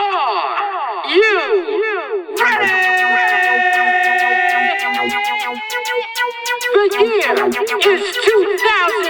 Are you ready? The year is 2000.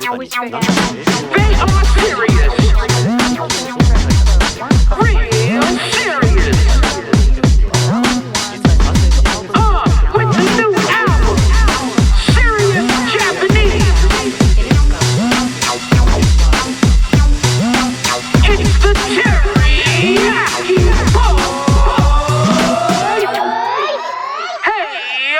Everybody's they are serious. Real serious. With the new album, Serious Japanese. It's the Hey,